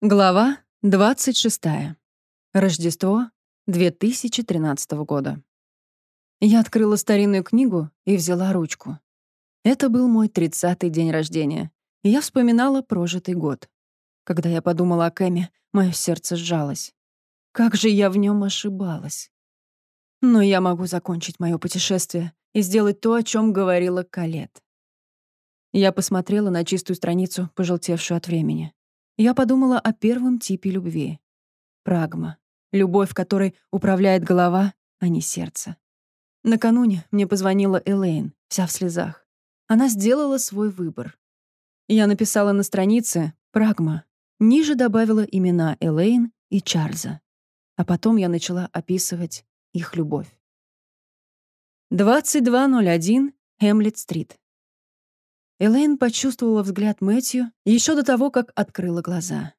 Глава 26. Рождество 2013 года. Я открыла старинную книгу и взяла ручку. Это был мой тридцатый день рождения, и я вспоминала прожитый год. Когда я подумала о Кэме, мое сердце сжалось. Как же я в нем ошибалась. Но я могу закончить мое путешествие и сделать то, о чем говорила Калет. Я посмотрела на чистую страницу, пожелтевшую от времени. Я подумала о первом типе любви. Прагма. Любовь, которой управляет голова, а не сердце. Накануне мне позвонила Элейн, вся в слезах. Она сделала свой выбор. Я написала на странице «Прагма». Ниже добавила имена Элейн и Чарльза. А потом я начала описывать их любовь. 2201 Хемлет-стрит. Элейн почувствовала взгляд Мэтью еще до того, как открыла глаза.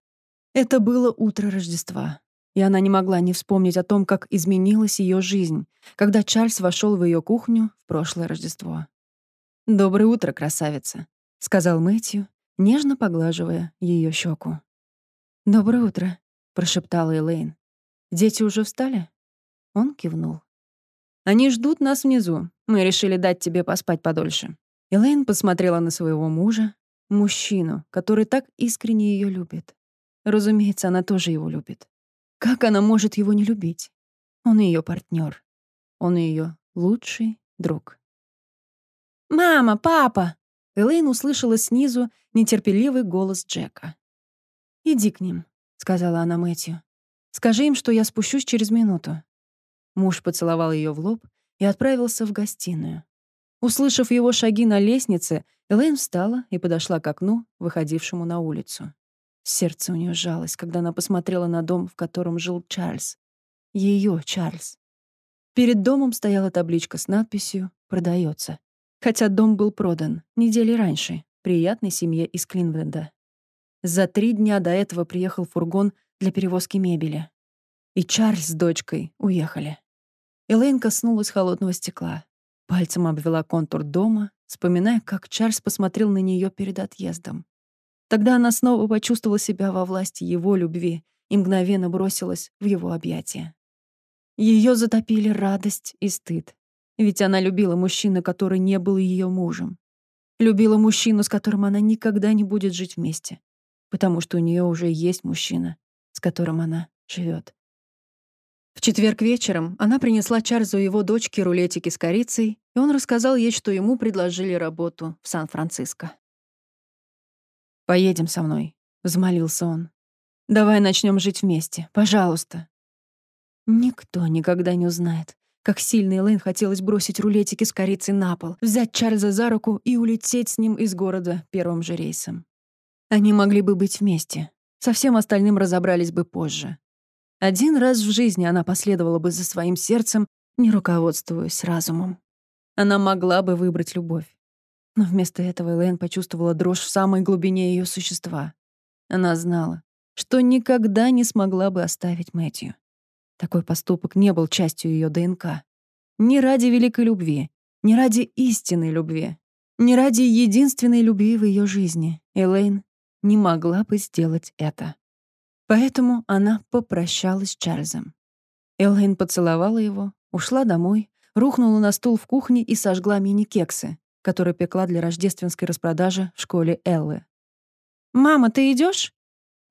Это было утро Рождества, и она не могла не вспомнить о том, как изменилась ее жизнь, когда Чарльз вошел в ее кухню в прошлое Рождество. «Доброе утро, красавица», — сказал Мэтью, нежно поглаживая ее щеку. «Доброе утро», — прошептала Элейн. «Дети уже встали?» Он кивнул. «Они ждут нас внизу. Мы решили дать тебе поспать подольше. Элейн посмотрела на своего мужа, мужчину, который так искренне ее любит. Разумеется, она тоже его любит. Как она может его не любить? Он ее партнер. Он ее лучший друг. «Мама! Папа!» Элейн услышала снизу нетерпеливый голос Джека. «Иди к ним», — сказала она Мэтью. «Скажи им, что я спущусь через минуту». Муж поцеловал ее в лоб и отправился в гостиную. Услышав его шаги на лестнице, Элейн встала и подошла к окну, выходившему на улицу. Сердце у нее сжалось, когда она посмотрела на дом, в котором жил Чарльз. Ее Чарльз. Перед домом стояла табличка с надписью «Продается». Хотя дом был продан недели раньше приятной семье из Клинвенда. За три дня до этого приехал фургон для перевозки мебели. И Чарльз с дочкой уехали. Элейн коснулась холодного стекла. Пальцем обвела контур дома, вспоминая, как Чарльз посмотрел на нее перед отъездом. Тогда она снова почувствовала себя во власти его любви и мгновенно бросилась в его объятия. Ее затопили радость и стыд. Ведь она любила мужчину, который не был ее мужем. Любила мужчину, с которым она никогда не будет жить вместе. Потому что у нее уже есть мужчина, с которым она живет. В четверг вечером она принесла Чарльзу его дочке рулетики с корицей, и он рассказал ей, что ему предложили работу в Сан-Франциско. «Поедем со мной», — взмолился он. «Давай начнем жить вместе, пожалуйста». Никто никогда не узнает, как сильно Элэйн хотелось бросить рулетики с корицей на пол, взять Чарльза за руку и улететь с ним из города первым же рейсом. Они могли бы быть вместе. Со всем остальным разобрались бы позже. Один раз в жизни она последовала бы за своим сердцем, не руководствуясь разумом. Она могла бы выбрать любовь. Но вместо этого Элэйн почувствовала дрожь в самой глубине ее существа. Она знала, что никогда не смогла бы оставить Мэтью. Такой поступок не был частью ее ДНК. Не ради великой любви, не ради истинной любви, не ради единственной любви в ее жизни Элейн не могла бы сделать это. Поэтому она попрощалась с Чарльзом. Эллен поцеловала его, ушла домой, рухнула на стул в кухне и сожгла мини-кексы, которые пекла для рождественской распродажи в школе Эллы. «Мама, ты идешь?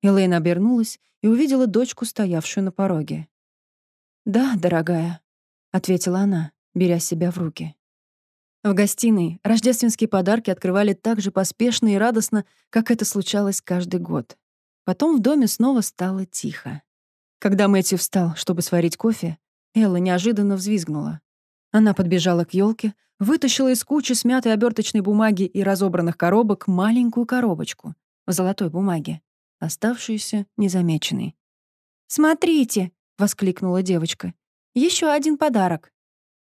Элейн обернулась и увидела дочку, стоявшую на пороге. «Да, дорогая», — ответила она, беря себя в руки. В гостиной рождественские подарки открывали так же поспешно и радостно, как это случалось каждый год. Потом в доме снова стало тихо. Когда Мэтью встал, чтобы сварить кофе, Элла неожиданно взвизгнула. Она подбежала к елке, вытащила из кучи смятой оберточной бумаги и разобранных коробок маленькую коробочку в золотой бумаге, оставшуюся незамеченной. «Смотрите!» — воскликнула девочка. Еще один подарок!»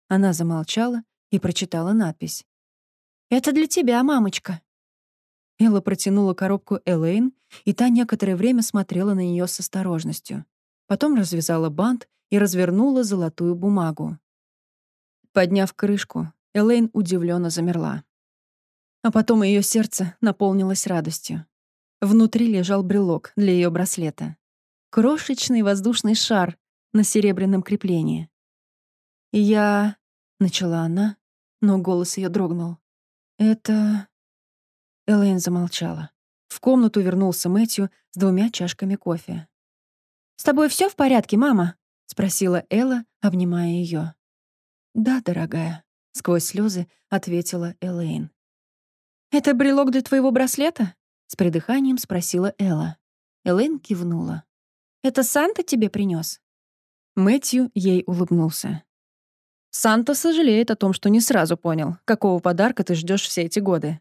Она замолчала и прочитала надпись. «Это для тебя, мамочка!» Элла протянула коробку Элейн, и та некоторое время смотрела на нее с осторожностью. Потом развязала бант и развернула золотую бумагу. Подняв крышку, Элейн удивленно замерла. А потом ее сердце наполнилось радостью. Внутри лежал брелок для ее браслета. Крошечный воздушный шар на серебряном креплении. «Я...» — начала она, но голос ее дрогнул. «Это...» Элэйн замолчала. В комнату вернулся Мэтью с двумя чашками кофе. «С тобой все в порядке, мама?» — спросила Элла, обнимая ее. «Да, дорогая», — сквозь слезы ответила Элэйн. «Это брелок для твоего браслета?» — с придыханием спросила Элла. Элэйн кивнула. «Это Санта тебе принес? Мэтью ей улыбнулся. «Санта сожалеет о том, что не сразу понял, какого подарка ты ждешь все эти годы.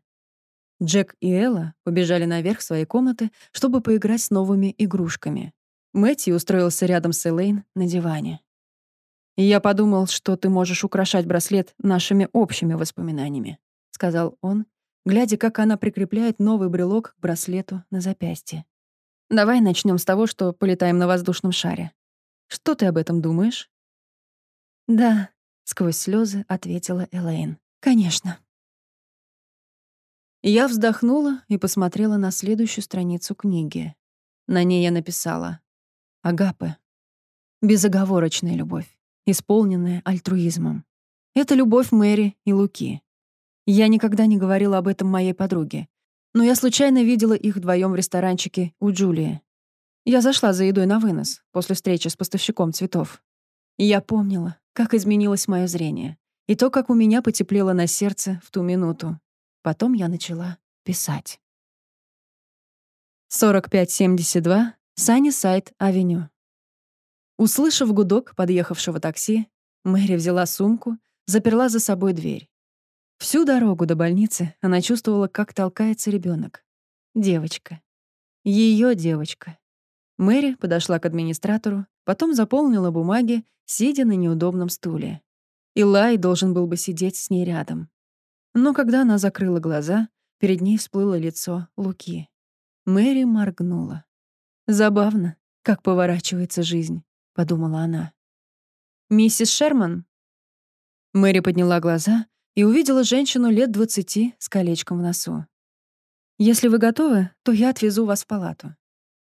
Джек и Элла побежали наверх своей комнаты, чтобы поиграть с новыми игрушками. Мэтью устроился рядом с Элейн на диване. «Я подумал, что ты можешь украшать браслет нашими общими воспоминаниями», — сказал он, глядя, как она прикрепляет новый брелок к браслету на запястье. «Давай начнем с того, что полетаем на воздушном шаре. Что ты об этом думаешь?» «Да», — сквозь слезы ответила Элейн. «Конечно». Я вздохнула и посмотрела на следующую страницу книги. На ней я написала «Агапе. Безоговорочная любовь, исполненная альтруизмом. Это любовь Мэри и Луки. Я никогда не говорила об этом моей подруге, но я случайно видела их вдвоем в ресторанчике у Джулии. Я зашла за едой на вынос после встречи с поставщиком цветов. Я помнила, как изменилось мое зрение, и то, как у меня потеплело на сердце в ту минуту. Потом я начала писать. 4572 Санни-Сайт-Авеню. Услышав гудок подъехавшего такси, Мэри взяла сумку, заперла за собой дверь. Всю дорогу до больницы она чувствовала, как толкается ребенок. Девочка. Ее девочка. Мэри подошла к администратору, потом заполнила бумаги, сидя на неудобном стуле. Илай должен был бы сидеть с ней рядом. Но когда она закрыла глаза, перед ней всплыло лицо Луки. Мэри моргнула. «Забавно, как поворачивается жизнь», — подумала она. «Миссис Шерман?» Мэри подняла глаза и увидела женщину лет двадцати с колечком в носу. «Если вы готовы, то я отвезу вас в палату».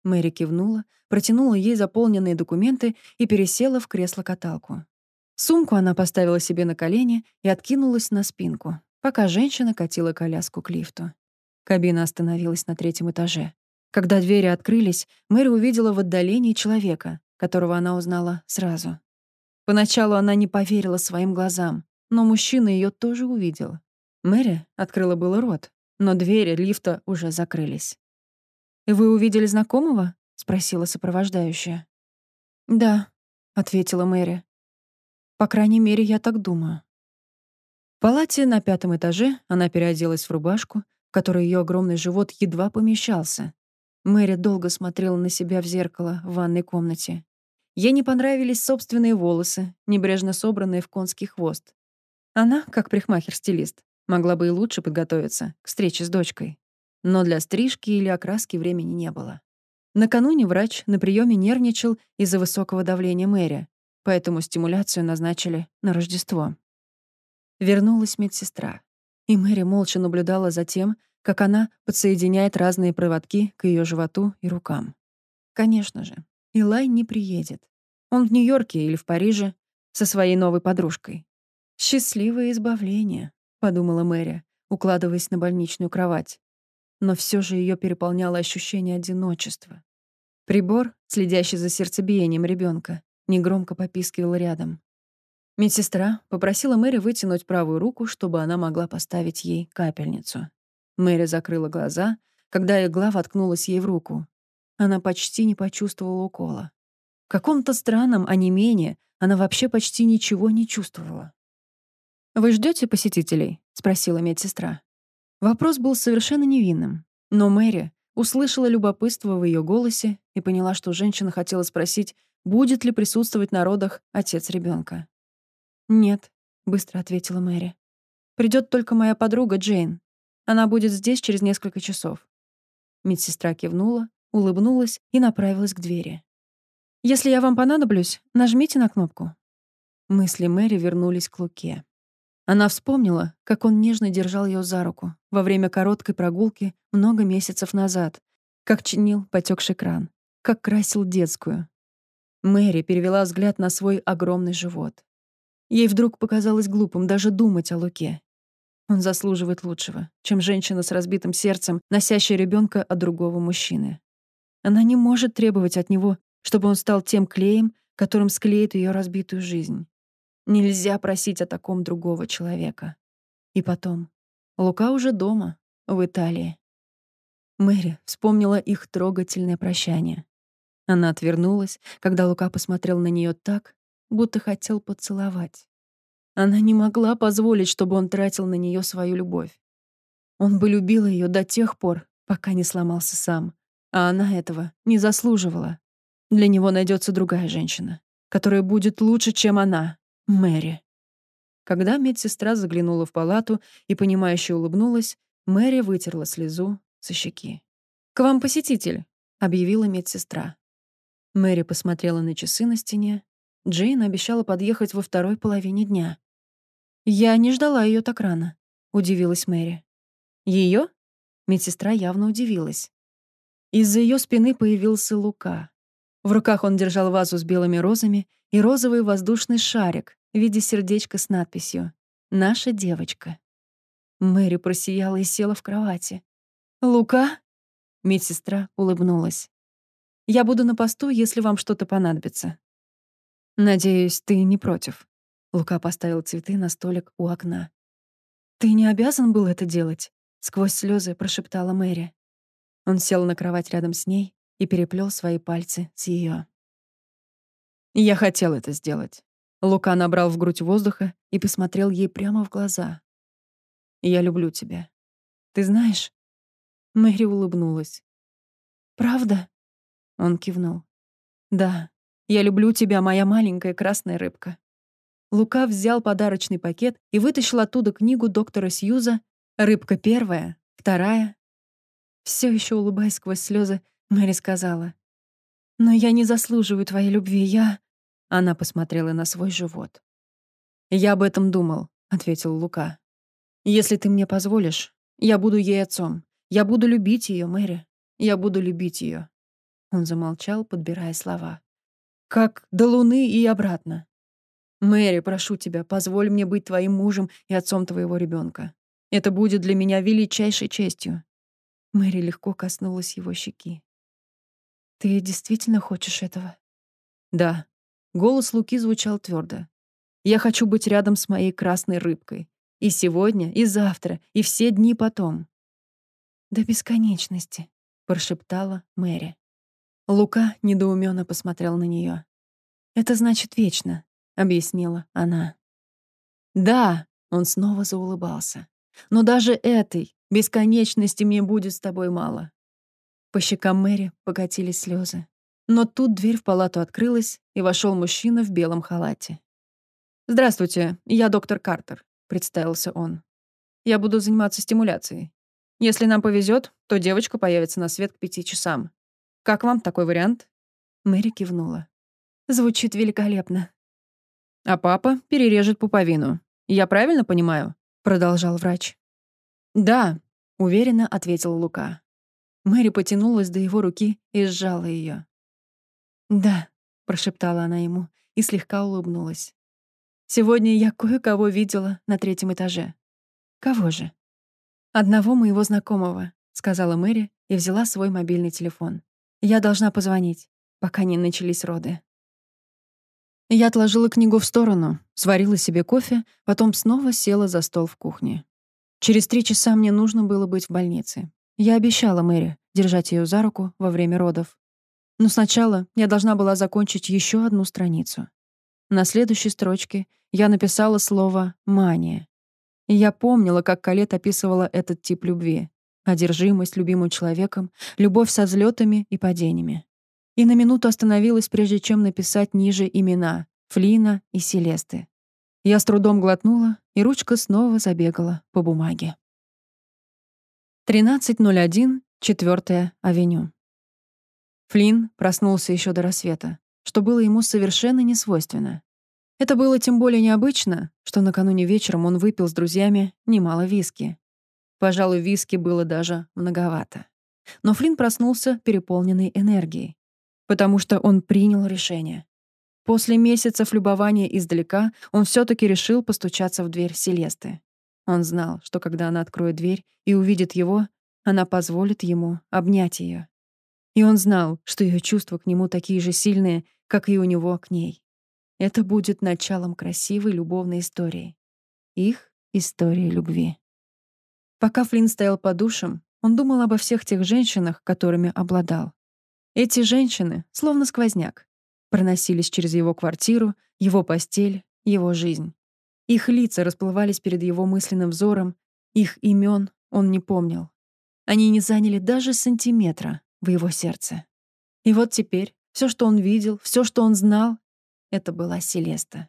Мэри кивнула, протянула ей заполненные документы и пересела в кресло-каталку. Сумку она поставила себе на колени и откинулась на спинку пока женщина катила коляску к лифту. Кабина остановилась на третьем этаже. Когда двери открылись, Мэри увидела в отдалении человека, которого она узнала сразу. Поначалу она не поверила своим глазам, но мужчина ее тоже увидел. Мэри открыла было рот, но двери лифта уже закрылись. «Вы увидели знакомого?» — спросила сопровождающая. «Да», — ответила Мэри. «По крайней мере, я так думаю» палате на пятом этаже она переоделась в рубашку, в которой ее огромный живот едва помещался. Мэри долго смотрела на себя в зеркало в ванной комнате. Ей не понравились собственные волосы, небрежно собранные в конский хвост. Она, как прихмахер-стилист, могла бы и лучше подготовиться к встрече с дочкой. Но для стрижки или окраски времени не было. Накануне врач на приеме нервничал из-за высокого давления Мэри, поэтому стимуляцию назначили на Рождество. Вернулась медсестра, и Мэри молча наблюдала за тем, как она подсоединяет разные проводки к ее животу и рукам. Конечно же, Илай не приедет. Он в Нью-Йорке или в Париже со своей новой подружкой. «Счастливое избавление», — подумала Мэри, укладываясь на больничную кровать. Но все же ее переполняло ощущение одиночества. Прибор, следящий за сердцебиением ребенка, негромко попискивал рядом. Медсестра попросила Мэри вытянуть правую руку, чтобы она могла поставить ей капельницу. Мэри закрыла глаза, когда игла воткнулась ей в руку. Она почти не почувствовала укола. В каком-то странном онемении она вообще почти ничего не чувствовала. «Вы ждете посетителей?» — спросила медсестра. Вопрос был совершенно невинным, но Мэри услышала любопытство в ее голосе и поняла, что женщина хотела спросить, будет ли присутствовать на родах отец ребенка. «Нет», — быстро ответила Мэри. Придет только моя подруга Джейн. Она будет здесь через несколько часов». Медсестра кивнула, улыбнулась и направилась к двери. «Если я вам понадоблюсь, нажмите на кнопку». Мысли Мэри вернулись к Луке. Она вспомнила, как он нежно держал ее за руку во время короткой прогулки много месяцев назад, как чинил потекший кран, как красил детскую. Мэри перевела взгляд на свой огромный живот. Ей вдруг показалось глупым даже думать о Луке. Он заслуживает лучшего, чем женщина с разбитым сердцем, носящая ребенка от другого мужчины. Она не может требовать от него, чтобы он стал тем клеем, которым склеит ее разбитую жизнь. Нельзя просить о таком другого человека. И потом, Лука уже дома, в Италии. Мэри вспомнила их трогательное прощание. Она отвернулась, когда Лука посмотрел на нее так, будто хотел поцеловать. Она не могла позволить, чтобы он тратил на нее свою любовь. Он бы любил ее до тех пор, пока не сломался сам, а она этого не заслуживала. Для него найдется другая женщина, которая будет лучше, чем она, Мэри. Когда медсестра заглянула в палату и, понимающе улыбнулась, Мэри вытерла слезу со щеки. «К вам посетитель», — объявила медсестра. Мэри посмотрела на часы на стене. Джейн обещала подъехать во второй половине дня. «Я не ждала ее так рано», — удивилась Мэри. Ее? Медсестра явно удивилась. Из-за ее спины появился Лука. В руках он держал вазу с белыми розами и розовый воздушный шарик в виде сердечка с надписью «Наша девочка». Мэри просияла и села в кровати. «Лука?» Медсестра улыбнулась. «Я буду на посту, если вам что-то понадобится». «Надеюсь, ты не против». Лука поставил цветы на столик у окна. «Ты не обязан был это делать?» — сквозь слезы прошептала Мэри. Он сел на кровать рядом с ней и переплел свои пальцы с ее. «Я хотел это сделать». Лука набрал в грудь воздуха и посмотрел ей прямо в глаза. «Я люблю тебя. Ты знаешь?» Мэри улыбнулась. «Правда?» Он кивнул. «Да, я люблю тебя, моя маленькая красная рыбка». Лука взял подарочный пакет и вытащил оттуда книгу доктора Сьюза «Рыбка первая, вторая». Все еще улыбаясь сквозь слезы, Мэри сказала. «Но я не заслуживаю твоей любви, я...» Она посмотрела на свой живот. «Я об этом думал», — ответил Лука. «Если ты мне позволишь, я буду ей отцом. Я буду любить ее, Мэри. Я буду любить ее. Он замолчал, подбирая слова. «Как до луны и обратно. Мэри, прошу тебя, позволь мне быть твоим мужем и отцом твоего ребенка. Это будет для меня величайшей честью». Мэри легко коснулась его щеки. «Ты действительно хочешь этого?» «Да». Голос Луки звучал твердо. «Я хочу быть рядом с моей красной рыбкой. И сегодня, и завтра, и все дни потом. «До бесконечности», — прошептала Мэри. Лука недоуменно посмотрел на нее. «Это значит вечно», — объяснила она. «Да», — он снова заулыбался. «Но даже этой бесконечности мне будет с тобой мало». По щекам Мэри покатились слезы. Но тут дверь в палату открылась, и вошел мужчина в белом халате. «Здравствуйте, я доктор Картер», — представился он. «Я буду заниматься стимуляцией. Если нам повезет, то девочка появится на свет к пяти часам. Как вам такой вариант?» Мэри кивнула. «Звучит великолепно». «А папа перережет пуповину. Я правильно понимаю?» Продолжал врач. «Да», — уверенно ответил Лука. Мэри потянулась до его руки и сжала ее. «Да», — прошептала она ему и слегка улыбнулась. «Сегодня я кое-кого видела на третьем этаже». «Кого же?» «Одного моего знакомого», — сказала Мэри и взяла свой мобильный телефон. «Я должна позвонить, пока не начались роды». Я отложила книгу в сторону, сварила себе кофе, потом снова села за стол в кухне. Через три часа мне нужно было быть в больнице. Я обещала Мэри держать ее за руку во время родов. Но сначала я должна была закончить еще одну страницу. На следующей строчке я написала слово «мания». И я помнила, как Калет описывала этот тип любви. Одержимость любимым человеком, любовь со взлетами и падениями. И на минуту остановилась, прежде чем написать ниже имена Флина и Селесты. Я с трудом глотнула, и ручка снова забегала по бумаге. 13.01, 4 авеню. Флинн проснулся еще до рассвета, что было ему совершенно несвойственно. Это было тем более необычно, что накануне вечером он выпил с друзьями немало виски. Пожалуй, виски было даже многовато. Но Флинн проснулся переполненный энергией, потому что он принял решение. После месяцев любования издалека он все таки решил постучаться в дверь Селесты. Он знал, что когда она откроет дверь и увидит его, она позволит ему обнять ее. И он знал, что ее чувства к нему такие же сильные, как и у него к ней. Это будет началом красивой любовной истории. Их истории любви. Пока Флинн стоял под душем, он думал обо всех тех женщинах, которыми обладал. Эти женщины, словно сквозняк, проносились через его квартиру, его постель, его жизнь. Их лица расплывались перед его мысленным взором, их имен он не помнил. Они не заняли даже сантиметра в его сердце. И вот теперь все, что он видел, все, что он знал, это была Селеста.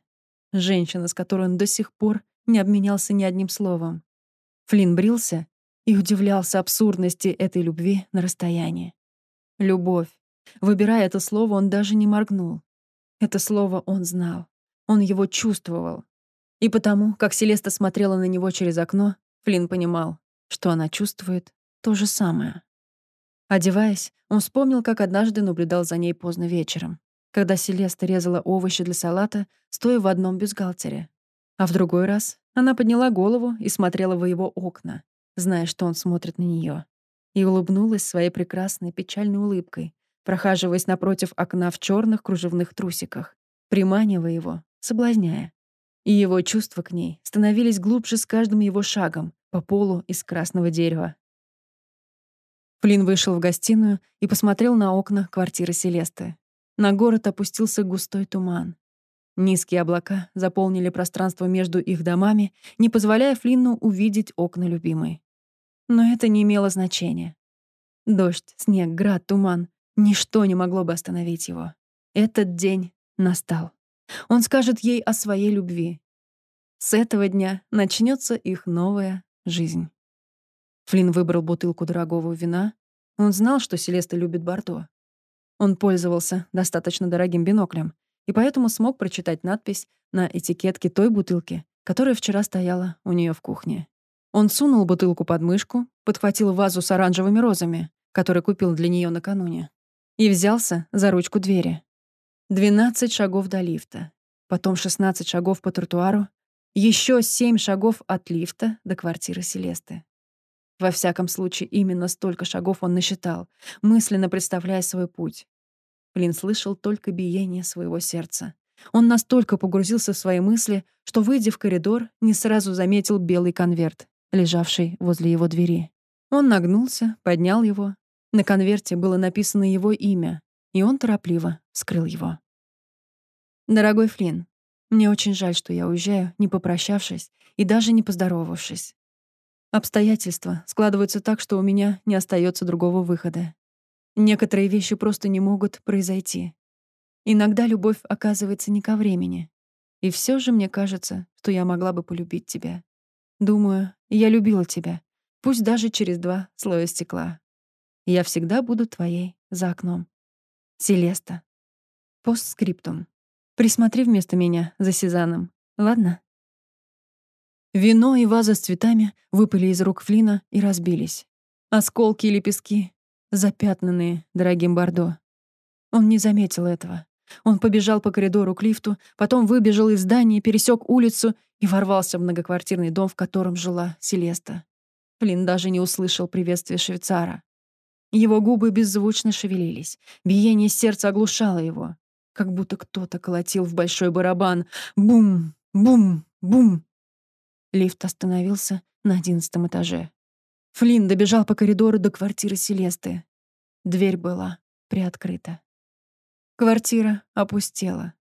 Женщина, с которой он до сих пор не обменялся ни одним словом. Флинн брился и удивлялся абсурдности этой любви на расстоянии. Любовь. Выбирая это слово, он даже не моргнул. Это слово он знал. Он его чувствовал. И потому, как Селеста смотрела на него через окно, Флинн понимал, что она чувствует то же самое. Одеваясь, он вспомнил, как однажды наблюдал за ней поздно вечером, когда Селеста резала овощи для салата, стоя в одном бюстгальтере. А в другой раз она подняла голову и смотрела в его окна, зная, что он смотрит на нее, и улыбнулась своей прекрасной печальной улыбкой, прохаживаясь напротив окна в черных кружевных трусиках, приманивая его, соблазняя. И его чувства к ней становились глубже с каждым его шагом по полу из красного дерева. Флинн вышел в гостиную и посмотрел на окна квартиры Селесты. На город опустился густой туман. Низкие облака заполнили пространство между их домами, не позволяя Флинну увидеть окна любимой. Но это не имело значения. Дождь, снег, град, туман — ничто не могло бы остановить его. Этот день настал. Он скажет ей о своей любви. С этого дня начнется их новая жизнь. Флинн выбрал бутылку дорогого вина. Он знал, что Селеста любит Бордо. Он пользовался достаточно дорогим биноклем и поэтому смог прочитать надпись на этикетке той бутылки, которая вчера стояла у нее в кухне. Он сунул бутылку под мышку, подхватил вазу с оранжевыми розами, которую купил для нее накануне, и взялся за ручку двери. 12 шагов до лифта, потом 16 шагов по тротуару, еще 7 шагов от лифта до квартиры Селесты. Во всяком случае, именно столько шагов он насчитал, мысленно представляя свой путь. Блин слышал только биение своего сердца. Он настолько погрузился в свои мысли, что, выйдя в коридор, не сразу заметил белый конверт, лежавший возле его двери. Он нагнулся, поднял его. На конверте было написано его имя, и он торопливо вскрыл его. «Дорогой Флинн, мне очень жаль, что я уезжаю, не попрощавшись и даже не поздоровавшись. Обстоятельства складываются так, что у меня не остается другого выхода. Некоторые вещи просто не могут произойти. Иногда любовь оказывается не ко времени. И все же мне кажется, что я могла бы полюбить тебя. Думаю, я любила тебя, пусть даже через два слоя стекла. Я всегда буду твоей за окном. Селеста. Постскриптум. Присмотри вместо меня за Сезаном, ладно? Вино и ваза с цветами выпали из рук Флина и разбились. Осколки и лепестки, запятнанные дорогим бордо. Он не заметил этого. Он побежал по коридору к лифту, потом выбежал из здания, пересек улицу и ворвался в многоквартирный дом, в котором жила Селеста. Флин даже не услышал приветствия швейцара. Его губы беззвучно шевелились. Биение сердца оглушало его. Как будто кто-то колотил в большой барабан. Бум! Бум! Бум! Лифт остановился на одиннадцатом этаже. Флинн добежал по коридору до квартиры Селесты. Дверь была приоткрыта. Квартира опустела.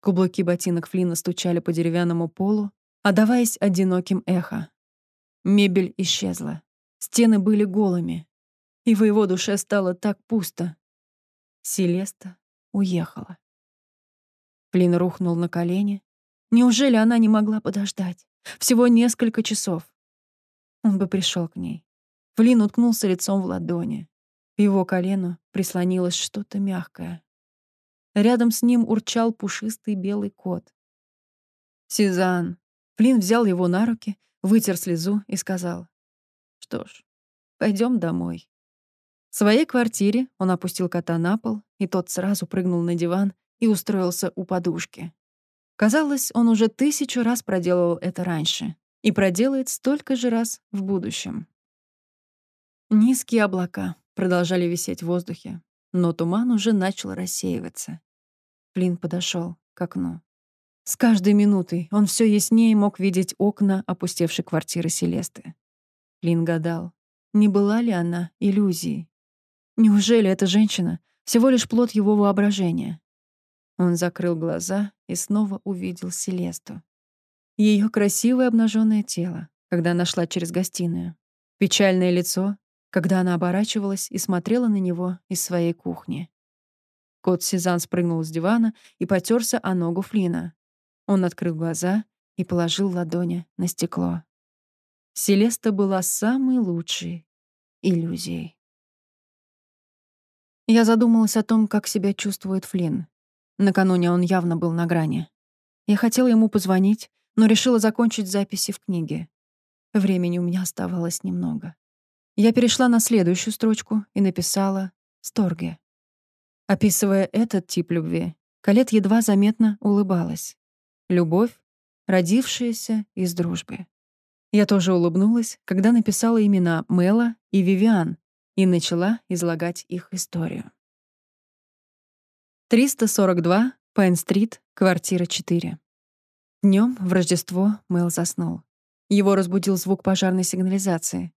Кублуки ботинок Флина стучали по деревянному полу, отдаваясь одиноким эхо. Мебель исчезла. Стены были голыми. И в его душе стало так пусто. Селеста уехала. Флин рухнул на колени. Неужели она не могла подождать? Всего несколько часов. Он бы пришел к ней. Флин уткнулся лицом в ладони. К его колену прислонилось что-то мягкое. Рядом с ним урчал пушистый белый кот. «Сезанн!» Флин взял его на руки, вытер слезу и сказал. «Что ж, пойдем домой». В своей квартире он опустил кота на пол, и тот сразу прыгнул на диван и устроился у подушки. Казалось, он уже тысячу раз проделал это раньше и проделает столько же раз в будущем. Низкие облака продолжали висеть в воздухе, но туман уже начал рассеиваться. Флинн подошел к окну. С каждой минутой он все яснее мог видеть окна опустевшей квартиры Селесты. Флинн гадал, не была ли она иллюзией. Неужели эта женщина всего лишь плод его воображения? Он закрыл глаза и снова увидел Селесту. Ее красивое обнаженное тело, когда она шла через гостиную. Печальное лицо, когда она оборачивалась и смотрела на него из своей кухни. Кот Сезанн спрыгнул с дивана и потерся о ногу Флина. Он открыл глаза и положил ладони на стекло. Селеста была самой лучшей иллюзией. Я задумалась о том, как себя чувствует Флинн. Накануне он явно был на грани. Я хотела ему позвонить, но решила закончить записи в книге. Времени у меня оставалось немного. Я перешла на следующую строчку и написала «Сторге». Описывая этот тип любви, Калет едва заметно улыбалась. Любовь, родившаяся из дружбы. Я тоже улыбнулась, когда написала имена Мэла и Вивиан и начала излагать их историю. 342, Пайн-стрит, квартира 4. Днем в Рождество Мэл заснул. Его разбудил звук пожарной сигнализации.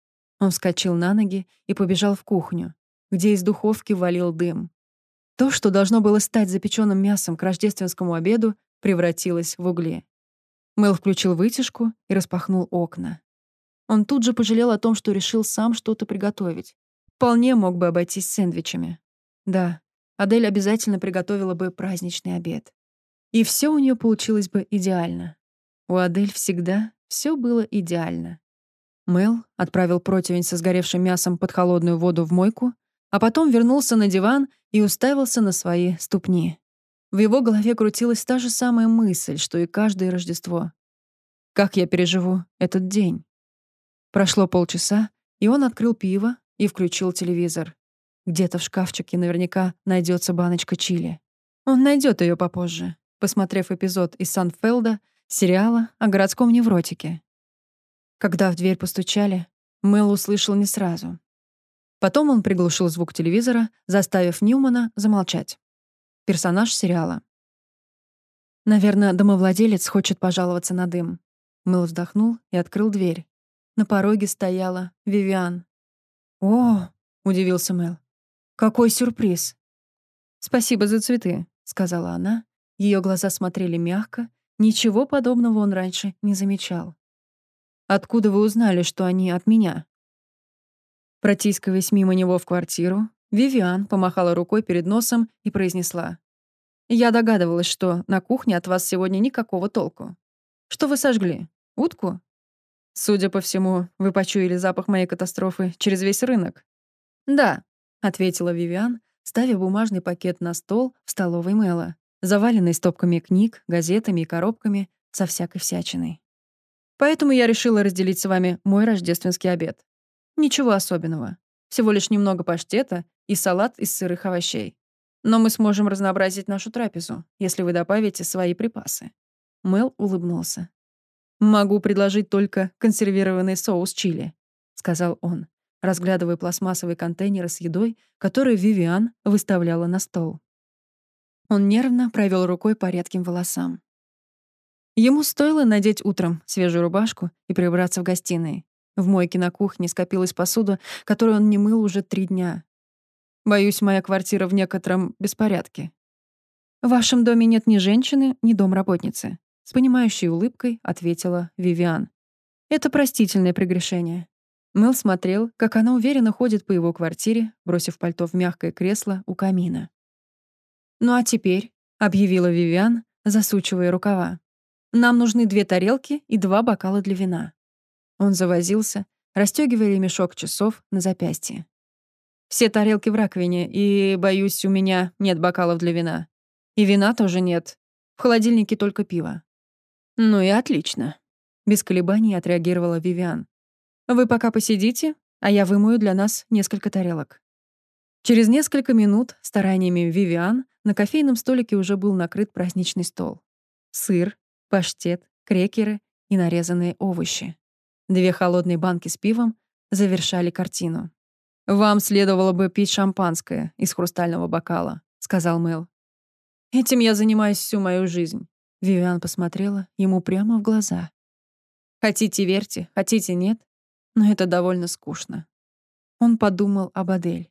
Он вскочил на ноги и побежал в кухню, где из духовки валил дым. То, что должно было стать запеченным мясом к рождественскому обеду, превратилось в угли. Мэл включил вытяжку и распахнул окна. Он тут же пожалел о том, что решил сам что-то приготовить. Вполне мог бы обойтись сэндвичами. Да, Адель обязательно приготовила бы праздничный обед. И все у нее получилось бы идеально. У Адель всегда все было идеально. Мэл отправил противень со сгоревшим мясом под холодную воду в мойку, а потом вернулся на диван и уставился на свои ступни. В его голове крутилась та же самая мысль, что и каждое Рождество. Как я переживу этот день? Прошло полчаса, и он открыл пиво и включил телевизор. Где-то в шкафчике наверняка найдется баночка чили. Он найдет ее попозже, посмотрев эпизод из Санфелда, сериала о городском невротике. Когда в дверь постучали, Мэл услышал не сразу. Потом он приглушил звук телевизора, заставив Ньюмана замолчать. Персонаж сериала. Наверное, домовладелец хочет пожаловаться на дым. Мэл вздохнул и открыл дверь. На пороге стояла Вивиан. «О!» — удивился Мэл. Какой сюрприз. Спасибо за цветы, сказала она. Ее глаза смотрели мягко. Ничего подобного он раньше не замечал. Откуда вы узнали, что они от меня? Протискиваясь мимо него в квартиру, Вивиан помахала рукой перед носом и произнесла: "Я догадывалась, что на кухне от вас сегодня никакого толку. Что вы сожгли? Утку? Судя по всему, вы почуяли запах моей катастрофы через весь рынок. Да, ответила Вивиан, ставя бумажный пакет на стол в столовой Мэла, заваленный стопками книг, газетами и коробками со всякой всячиной. Поэтому я решила разделить с вами мой рождественский обед. Ничего особенного. Всего лишь немного паштета и салат из сырых овощей. Но мы сможем разнообразить нашу трапезу, если вы добавите свои припасы. Мэл улыбнулся. «Могу предложить только консервированный соус чили», — сказал он разглядывая пластмассовые контейнеры с едой, которые Вивиан выставляла на стол. Он нервно провел рукой по редким волосам. Ему стоило надеть утром свежую рубашку и прибраться в гостиной. В мойке на кухне скопилась посуда, которую он не мыл уже три дня. Боюсь, моя квартира в некотором беспорядке. В вашем доме нет ни женщины, ни домработницы. С понимающей улыбкой ответила Вивиан. Это простительное прегрешение. Мэл смотрел, как она уверенно ходит по его квартире, бросив пальто в мягкое кресло у камина. «Ну а теперь», — объявила Вивиан, засучивая рукава, «нам нужны две тарелки и два бокала для вина». Он завозился, расстегивая ремешок часов на запястье. «Все тарелки в раковине, и, боюсь, у меня нет бокалов для вина. И вина тоже нет. В холодильнике только пиво». «Ну и отлично», — без колебаний отреагировала Вивиан. Вы пока посидите, а я вымою для нас несколько тарелок. Через несколько минут стараниями Вивиан на кофейном столике уже был накрыт праздничный стол. Сыр, паштет, крекеры и нарезанные овощи. Две холодные банки с пивом завершали картину. «Вам следовало бы пить шампанское из хрустального бокала», — сказал Мэл. «Этим я занимаюсь всю мою жизнь». Вивиан посмотрела ему прямо в глаза. «Хотите — верьте, хотите — нет, но это довольно скучно». Он подумал об Адель.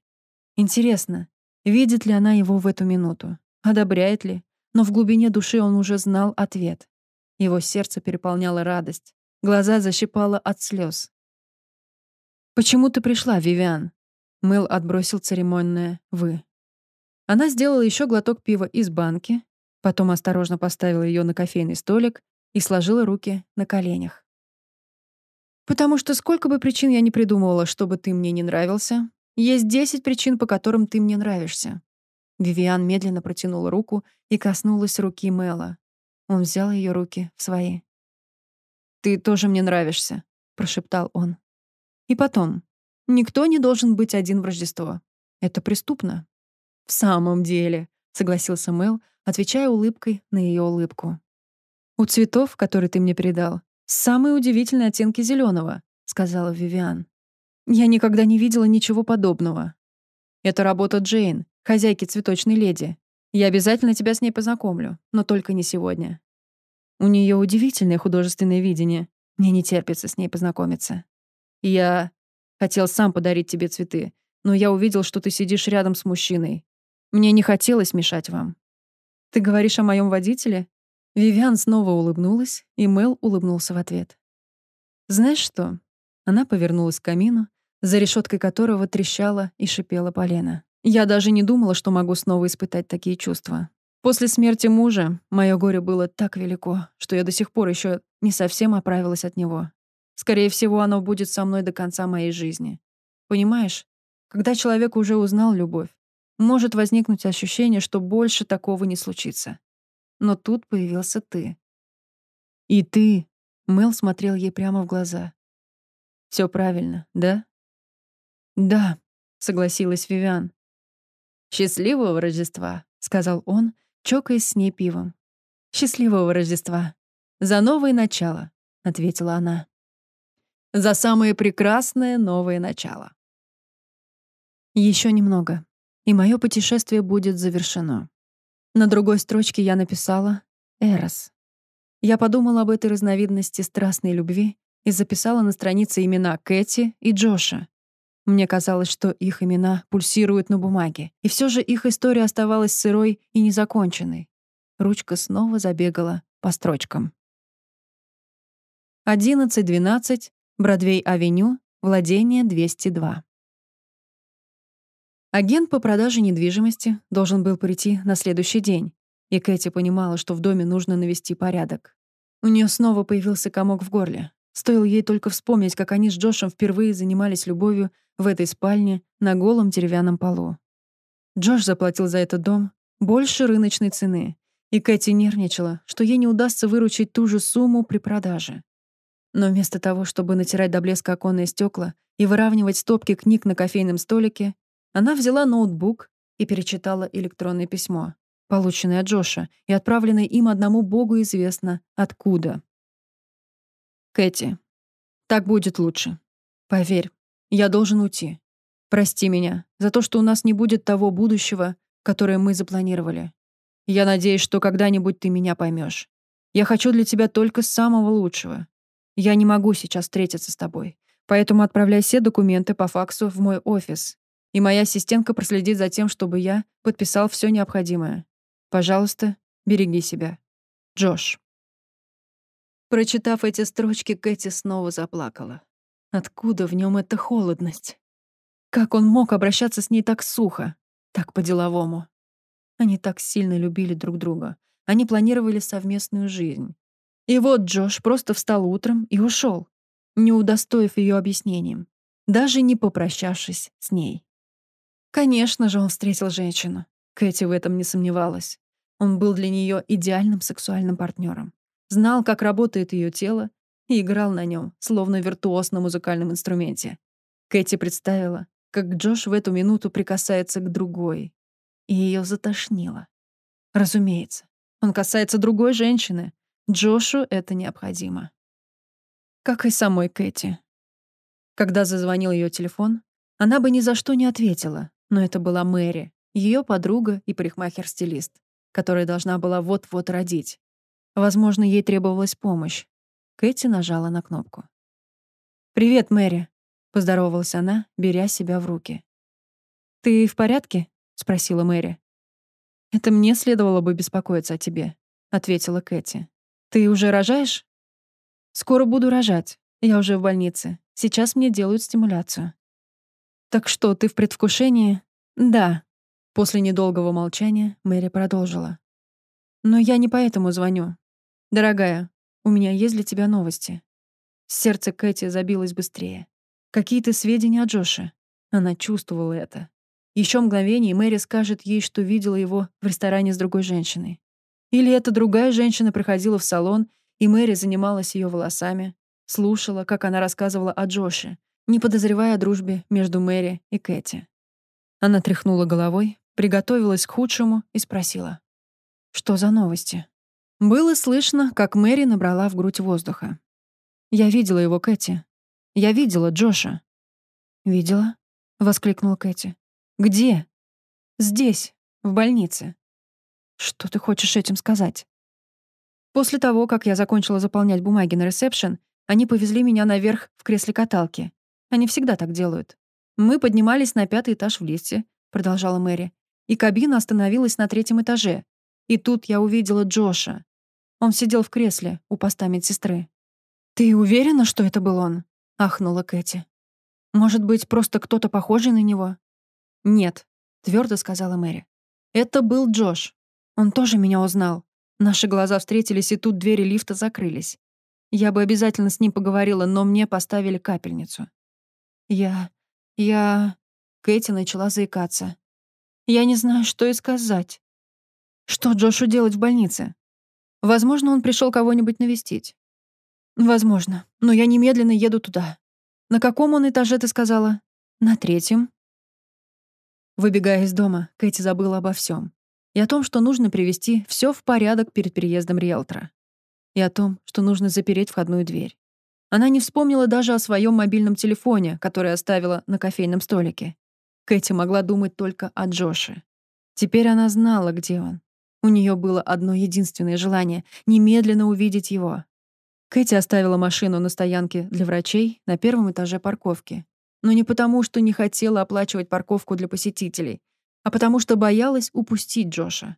Интересно, видит ли она его в эту минуту? Одобряет ли? Но в глубине души он уже знал ответ. Его сердце переполняло радость. Глаза защипало от слез. «Почему ты пришла, Вивиан?» Мэл отбросил церемонное «вы». Она сделала еще глоток пива из банки, потом осторожно поставила ее на кофейный столик и сложила руки на коленях. «Потому что сколько бы причин я не придумывала, чтобы ты мне не нравился, есть десять причин, по которым ты мне нравишься». Вивиан медленно протянула руку и коснулась руки Мэла. Он взял ее руки в свои. «Ты тоже мне нравишься», — прошептал он. «И потом, никто не должен быть один в Рождество. Это преступно». «В самом деле», — согласился Мэл, отвечая улыбкой на ее улыбку. «У цветов, которые ты мне передал, самые удивительные оттенки зеленого, сказала Вивиан. «Я никогда не видела ничего подобного. Это работа Джейн, хозяйки цветочной леди. Я обязательно тебя с ней познакомлю, но только не сегодня. У нее удивительное художественное видение. Мне не терпится с ней познакомиться. Я хотел сам подарить тебе цветы, но я увидел, что ты сидишь рядом с мужчиной. Мне не хотелось мешать вам. Ты говоришь о моем водителе? Вивиан снова улыбнулась, и Мел улыбнулся в ответ. Знаешь что? Она повернулась к камину, за решеткой которого трещала и шипела полена. Я даже не думала, что могу снова испытать такие чувства. После смерти мужа мое горе было так велико, что я до сих пор еще не совсем оправилась от него. Скорее всего, оно будет со мной до конца моей жизни. Понимаешь, когда человек уже узнал любовь, может возникнуть ощущение, что больше такого не случится. Но тут появился ты. И ты, Мэл смотрел ей прямо в глаза. Все правильно, да? Да, согласилась Вивиан. Счастливого Рождества, сказал он, чокаясь с ней пивом. Счастливого Рождества. За новое начало, ответила она. За самое прекрасное новое начало. Еще немного и мое путешествие будет завершено. На другой строчке я написала «Эрос». Я подумала об этой разновидности страстной любви и записала на странице имена Кэти и Джоша. Мне казалось, что их имена пульсируют на бумаге, и все же их история оставалась сырой и незаконченной. Ручка снова забегала по строчкам. 11.12, Бродвей-авеню, владение 202. Агент по продаже недвижимости должен был прийти на следующий день, и Кэти понимала, что в доме нужно навести порядок. У нее снова появился комок в горле. Стоило ей только вспомнить, как они с Джошем впервые занимались любовью в этой спальне на голом деревянном полу. Джош заплатил за этот дом больше рыночной цены, и Кэти нервничала, что ей не удастся выручить ту же сумму при продаже. Но вместо того, чтобы натирать до блеска оконные стекла и выравнивать стопки книг на кофейном столике, она взяла ноутбук и перечитала электронное письмо, полученное от Джоша и отправленное им одному богу известно откуда. «Кэти, так будет лучше. Поверь, я должен уйти. Прости меня за то, что у нас не будет того будущего, которое мы запланировали. Я надеюсь, что когда-нибудь ты меня поймешь. Я хочу для тебя только самого лучшего. Я не могу сейчас встретиться с тобой, поэтому отправляй все документы по факсу в мой офис, и моя ассистентка проследит за тем, чтобы я подписал все необходимое. Пожалуйста, береги себя. Джош. Прочитав эти строчки, Кэти снова заплакала. Откуда в нем эта холодность? Как он мог обращаться с ней так сухо, так по-деловому? Они так сильно любили друг друга. Они планировали совместную жизнь. И вот Джош просто встал утром и ушел, не удостоив ее объяснением, даже не попрощавшись с ней. Конечно же, он встретил женщину. Кэти в этом не сомневалась. Он был для нее идеальным сексуальным партнером. Знал, как работает ее тело, и играл на нем, словно виртуоз на музыкальном инструменте. Кэти представила, как Джош в эту минуту прикасается к другой. И ее затошнило. Разумеется, он касается другой женщины. Джошу это необходимо. Как и самой Кэти. Когда зазвонил ее телефон, она бы ни за что не ответила, но это была Мэри, ее подруга и парикмахер-стилист, которая должна была вот-вот родить. Возможно, ей требовалась помощь. Кэти нажала на кнопку. «Привет, Мэри», — поздоровалась она, беря себя в руки. «Ты в порядке?» — спросила Мэри. «Это мне следовало бы беспокоиться о тебе», — ответила Кэти. «Ты уже рожаешь?» «Скоро буду рожать. Я уже в больнице. Сейчас мне делают стимуляцию». «Так что, ты в предвкушении?» «Да». После недолгого молчания Мэри продолжила. «Но я не поэтому звоню. Дорогая, у меня есть для тебя новости». Сердце Кэти забилось быстрее. «Какие-то сведения о Джоше?» Она чувствовала это. Еще мгновение, Мэри скажет ей, что видела его в ресторане с другой женщиной. Или эта другая женщина приходила в салон, и Мэри занималась ее волосами, слушала, как она рассказывала о Джоше, не подозревая о дружбе между Мэри и Кэти. Она тряхнула головой, приготовилась к худшему и спросила. «Что за новости?» Было слышно, как Мэри набрала в грудь воздуха. «Я видела его, Кэти. Я видела Джоша». «Видела?» — воскликнула Кэти. «Где?» «Здесь, в больнице». «Что ты хочешь этим сказать?» После того, как я закончила заполнять бумаги на ресепшн, они повезли меня наверх в кресле каталки. Они всегда так делают. Мы поднимались на пятый этаж в лифте, продолжала Мэри, и кабина остановилась на третьем этаже. И тут я увидела Джоша. Он сидел в кресле у поста медсестры. «Ты уверена, что это был он?» — ахнула Кэти. «Может быть, просто кто-то похожий на него?» «Нет», — твердо сказала Мэри. «Это был Джош. Он тоже меня узнал. Наши глаза встретились, и тут двери лифта закрылись. Я бы обязательно с ним поговорила, но мне поставили капельницу. Я... я... Кэти начала заикаться. Я не знаю, что и сказать. Что Джошу делать в больнице? Возможно, он пришел кого-нибудь навестить. Возможно, но я немедленно еду туда. На каком он этаже, ты сказала? На третьем. Выбегая из дома, Кэти забыла обо всем. И о том, что нужно привести все в порядок перед переездом риэлтора. И о том, что нужно запереть входную дверь. Она не вспомнила даже о своем мобильном телефоне, который оставила на кофейном столике. Кэти могла думать только о Джоше. Теперь она знала, где он. У нее было одно единственное желание — немедленно увидеть его. Кэти оставила машину на стоянке для врачей на первом этаже парковки но не потому, что не хотела оплачивать парковку для посетителей, а потому что боялась упустить Джоша.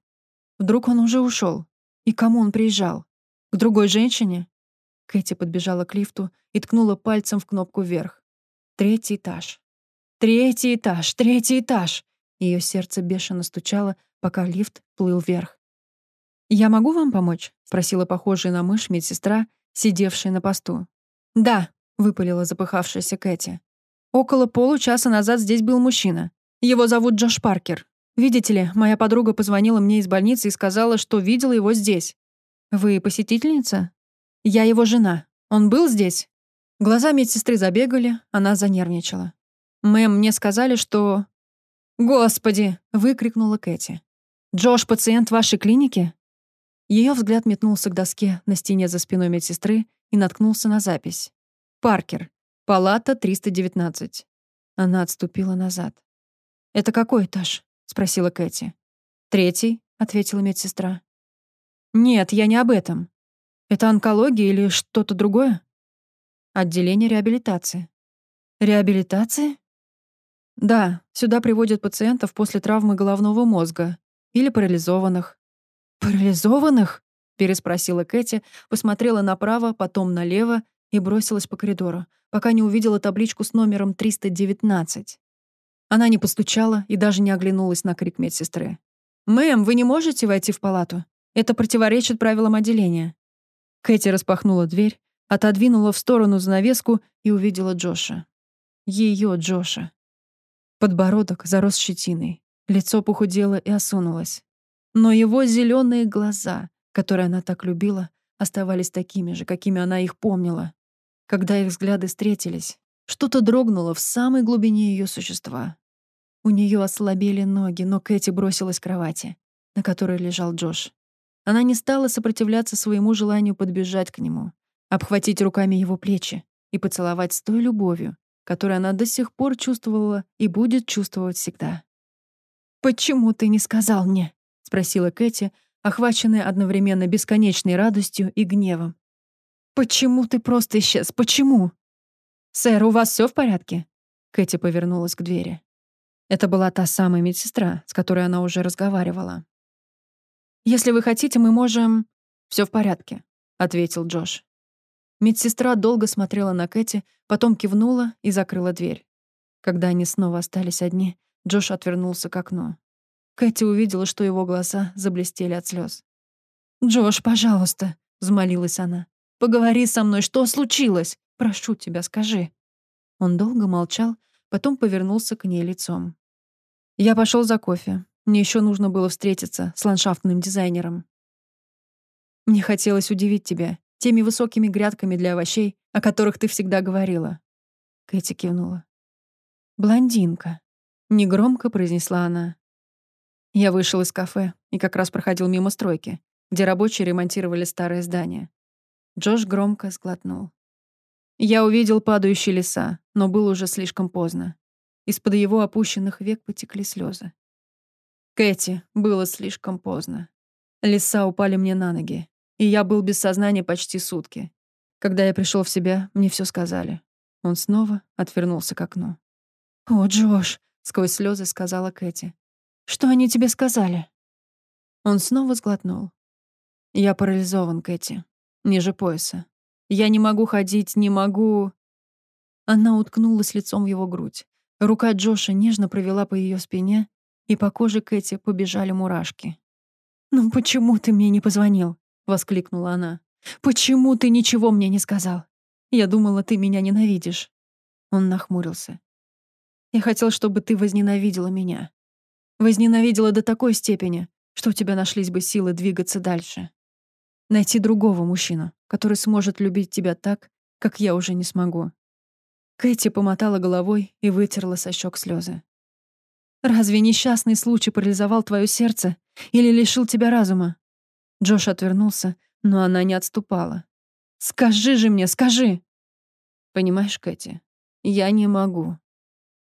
Вдруг он уже ушел. И кому он приезжал? К другой женщине? Кэти подбежала к лифту и ткнула пальцем в кнопку вверх. Третий этаж. Третий этаж, третий этаж. Ее сердце бешено стучало, пока лифт плыл вверх. «Я могу вам помочь?» — спросила похожая на мышь медсестра, сидевшая на посту. «Да», — выпалила запыхавшаяся Кэти. Около получаса назад здесь был мужчина. Его зовут Джош Паркер. Видите ли, моя подруга позвонила мне из больницы и сказала, что видела его здесь. Вы посетительница? Я его жена. Он был здесь? Глаза медсестры забегали, она занервничала. «Мэм, мне сказали, что...» «Господи!» — выкрикнула Кэти. «Джош, пациент вашей клиники?» Ее взгляд метнулся к доске на стене за спиной медсестры и наткнулся на запись. «Паркер. Палата 319. Она отступила назад. «Это какой этаж?» — спросила Кэти. «Третий», — ответила медсестра. «Нет, я не об этом. Это онкология или что-то другое?» «Отделение реабилитации». «Реабилитации?» «Да, сюда приводят пациентов после травмы головного мозга или парализованных». «Парализованных?» — переспросила Кэти, посмотрела направо, потом налево и бросилась по коридору, пока не увидела табличку с номером 319. Она не постучала и даже не оглянулась на крик медсестры. «Мэм, вы не можете войти в палату? Это противоречит правилам отделения». Кэти распахнула дверь, отодвинула в сторону занавеску и увидела Джоша. Ее Джоша. Подбородок зарос щетиной, лицо похудело и осунулось. Но его зеленые глаза, которые она так любила, оставались такими же, какими она их помнила. Когда их взгляды встретились, Что-то дрогнуло в самой глубине ее существа. У нее ослабели ноги, но Кэти бросилась к кровати, на которой лежал Джош. Она не стала сопротивляться своему желанию подбежать к нему, обхватить руками его плечи и поцеловать с той любовью, которую она до сих пор чувствовала и будет чувствовать всегда. «Почему ты не сказал мне?» — спросила Кэти, охваченная одновременно бесконечной радостью и гневом. «Почему ты просто исчез? Почему?» «Сэр, у вас все в порядке?» Кэти повернулась к двери. Это была та самая медсестра, с которой она уже разговаривала. «Если вы хотите, мы можем...» Все в порядке», — ответил Джош. Медсестра долго смотрела на Кэти, потом кивнула и закрыла дверь. Когда они снова остались одни, Джош отвернулся к окну. Кэти увидела, что его глаза заблестели от слез. «Джош, пожалуйста», — взмолилась она. «Поговори со мной, что случилось? Прошу тебя, скажи». Он долго молчал, потом повернулся к ней лицом. «Я пошел за кофе. Мне еще нужно было встретиться с ландшафтным дизайнером. Мне хотелось удивить тебя теми высокими грядками для овощей, о которых ты всегда говорила». Кэти кивнула. «Блондинка», — негромко произнесла она. Я вышел из кафе и как раз проходил мимо стройки, где рабочие ремонтировали старое здание. Джош громко сглотнул. Я увидел падающие леса, но было уже слишком поздно. Из-под его опущенных век потекли слезы. Кэти, было слишком поздно. Леса упали мне на ноги, и я был без сознания почти сутки. Когда я пришел в себя, мне все сказали. Он снова отвернулся к окну. «О, Джош!» — сквозь слезы сказала Кэти. «Что они тебе сказали?» Он снова сглотнул. «Я парализован, Кэти. Ниже пояса. Я не могу ходить, не могу...» Она уткнулась лицом в его грудь. Рука Джоша нежно провела по ее спине, и по коже Кэти побежали мурашки. «Ну почему ты мне не позвонил?» — воскликнула она. «Почему ты ничего мне не сказал? Я думала, ты меня ненавидишь». Он нахмурился. «Я хотел, чтобы ты возненавидела меня. Возненавидела до такой степени, что у тебя нашлись бы силы двигаться дальше. Найти другого мужчину, который сможет любить тебя так, как я уже не смогу». Кэти помотала головой и вытерла со щек слезы. «Разве несчастный случай парализовал твое сердце или лишил тебя разума?» Джош отвернулся, но она не отступала. «Скажи же мне, скажи!» «Понимаешь, Кэти, я не могу.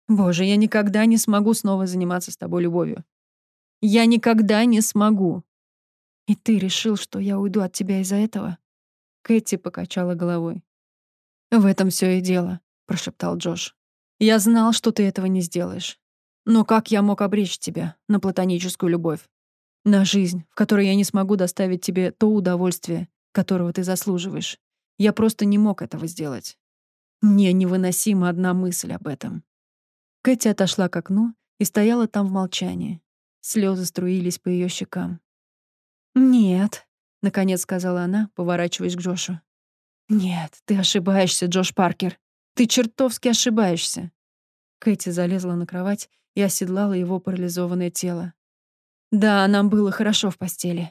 Боже, я никогда не смогу снова заниматься с тобой любовью. Я никогда не смогу. И ты решил, что я уйду от тебя из-за этого?» Кэти покачала головой. «В этом все и дело», — прошептал Джош. «Я знал, что ты этого не сделаешь. Но как я мог обречь тебя на платоническую любовь? На жизнь, в которой я не смогу доставить тебе то удовольствие, которого ты заслуживаешь. Я просто не мог этого сделать. Мне невыносима одна мысль об этом. Кэти отошла к окну и стояла там в молчании. Слезы струились по ее щекам. «Нет», — наконец сказала она, поворачиваясь к Джошу. «Нет, ты ошибаешься, Джош Паркер. Ты чертовски ошибаешься». Кэти залезла на кровать и оседлала его парализованное тело. Да, нам было хорошо в постели.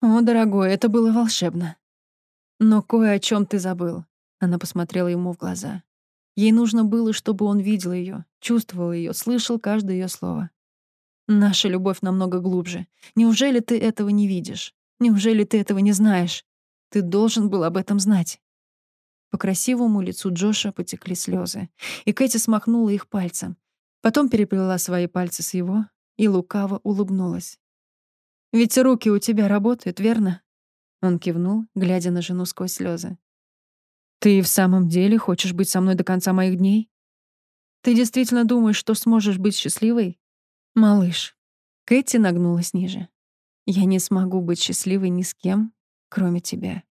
О, дорогой, это было волшебно. Но кое о чем ты забыл. Она посмотрела ему в глаза. Ей нужно было, чтобы он видел ее, чувствовал ее, слышал каждое ее слово. Наша любовь намного глубже. Неужели ты этого не видишь? Неужели ты этого не знаешь? Ты должен был об этом знать. По красивому лицу Джоша потекли слезы, и Кэти смахнула их пальцем. Потом переплела свои пальцы с его, и лукаво улыбнулась. «Ведь руки у тебя работают, верно?» Он кивнул, глядя на жену сквозь слезы. «Ты в самом деле хочешь быть со мной до конца моих дней? Ты действительно думаешь, что сможешь быть счастливой? Малыш». Кэти нагнулась ниже. «Я не смогу быть счастливой ни с кем, кроме тебя».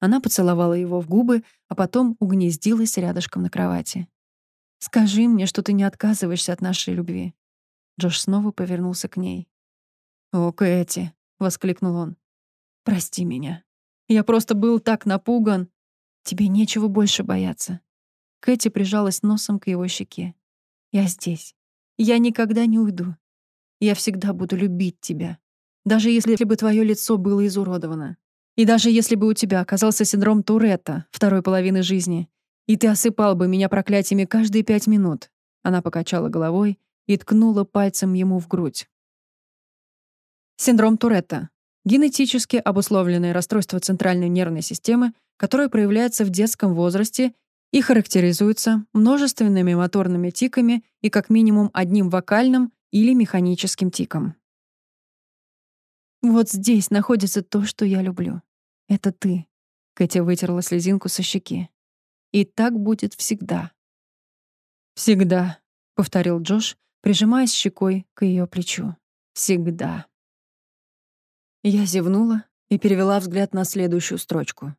Она поцеловала его в губы, а потом угнездилась рядышком на кровати. «Скажи мне, что ты не отказываешься от нашей любви. Джош снова повернулся к ней. «О, Кэти!» — воскликнул он. «Прости меня. Я просто был так напуган. Тебе нечего больше бояться». Кэти прижалась носом к его щеке. «Я здесь. Я никогда не уйду. Я всегда буду любить тебя. Даже если бы твое лицо было изуродовано. И даже если бы у тебя оказался синдром Туретта второй половины жизни, И ты осыпал бы меня проклятиями каждые пять минут. Она покачала головой и ткнула пальцем ему в грудь. Синдром Туретта. Генетически обусловленное расстройство центральной нервной системы, которое проявляется в детском возрасте и характеризуется множественными моторными тиками и как минимум одним вокальным или механическим тиком. «Вот здесь находится то, что я люблю. Это ты», — Катя вытерла слезинку со щеки. «И так будет всегда». «Всегда», — повторил Джош, прижимаясь щекой к ее плечу. «Всегда». Я зевнула и перевела взгляд на следующую строчку.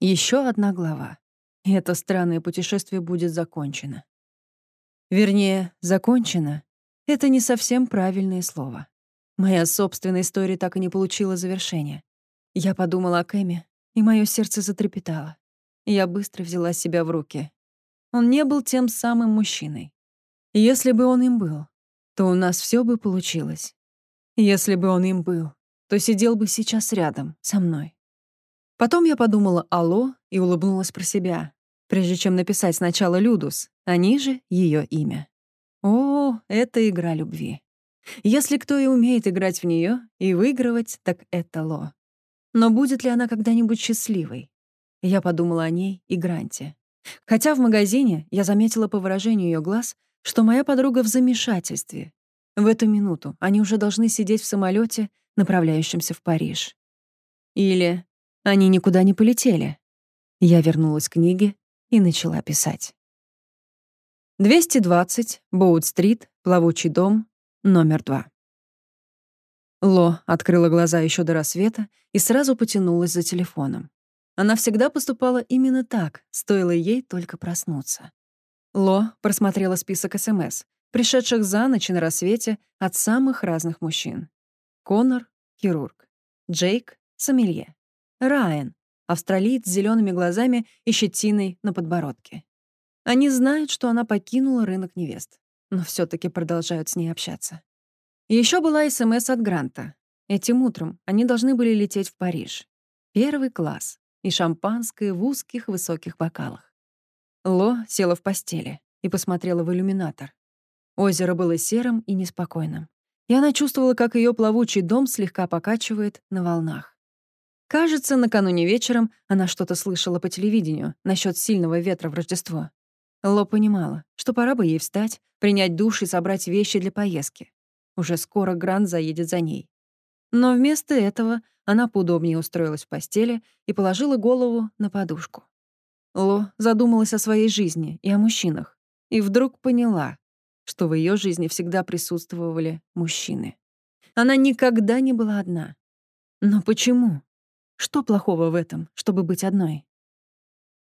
Еще одна глава. И это странное путешествие будет закончено. Вернее, закончено — это не совсем правильное слово. Моя собственная история так и не получила завершения. Я подумала о Кэме, и мое сердце затрепетало. Я быстро взяла себя в руки. Он не был тем самым мужчиной. Если бы он им был, то у нас все бы получилось. Если бы он им был, то сидел бы сейчас рядом, со мной. Потом я подумала «Алло» и улыбнулась про себя, прежде чем написать сначала «Людус», а ниже ее имя. О, это игра любви. Если кто и умеет играть в нее и выигрывать, так это Ло. Но будет ли она когда-нибудь счастливой? Я подумала о ней и Гранте. Хотя в магазине я заметила по выражению ее глаз, что моя подруга в замешательстве. В эту минуту они уже должны сидеть в самолете направляющимся в Париж. Или они никуда не полетели. Я вернулась к книге и начала писать. 220, Боут-стрит, плавучий дом, номер два. Ло открыла глаза еще до рассвета и сразу потянулась за телефоном. Она всегда поступала именно так, стоило ей только проснуться. Ло просмотрела список СМС, пришедших за ночь на рассвете от самых разных мужчин. Конор — хирург. Джейк — сомелье. Райан — австралиец с зелеными глазами и щетиной на подбородке. Они знают, что она покинула рынок невест, но все таки продолжают с ней общаться. Еще была СМС от Гранта. Этим утром они должны были лететь в Париж. Первый класс и шампанское в узких высоких бокалах. Ло села в постели и посмотрела в иллюминатор. Озеро было серым и неспокойным и она чувствовала, как ее плавучий дом слегка покачивает на волнах. Кажется, накануне вечером она что-то слышала по телевидению насчет сильного ветра в Рождество. Ло понимала, что пора бы ей встать, принять душ и собрать вещи для поездки. Уже скоро Грант заедет за ней. Но вместо этого она поудобнее устроилась в постели и положила голову на подушку. Ло задумалась о своей жизни и о мужчинах, и вдруг поняла, что в ее жизни всегда присутствовали мужчины. Она никогда не была одна. Но почему? Что плохого в этом, чтобы быть одной?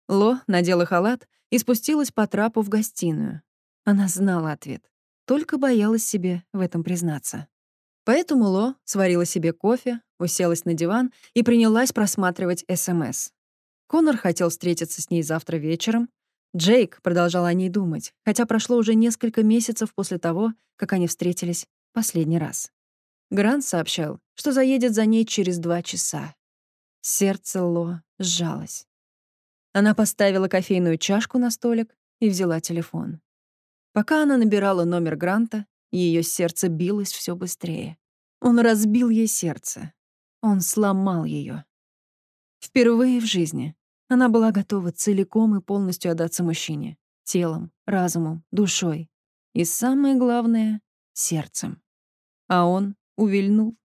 Ло надела халат и спустилась по трапу в гостиную. Она знала ответ, только боялась себе в этом признаться. Поэтому Ло сварила себе кофе, уселась на диван и принялась просматривать СМС. Конор хотел встретиться с ней завтра вечером, Джейк продолжал о ней думать, хотя прошло уже несколько месяцев после того, как они встретились последний раз. Грант сообщал, что заедет за ней через два часа. Сердце Ло сжалось. Она поставила кофейную чашку на столик и взяла телефон. Пока она набирала номер Гранта, ее сердце билось все быстрее. Он разбил ей сердце. Он сломал ее. Впервые в жизни она была готова целиком и полностью отдаться мужчине. Телом, разумом, душой. И самое главное — сердцем. А он увильнул.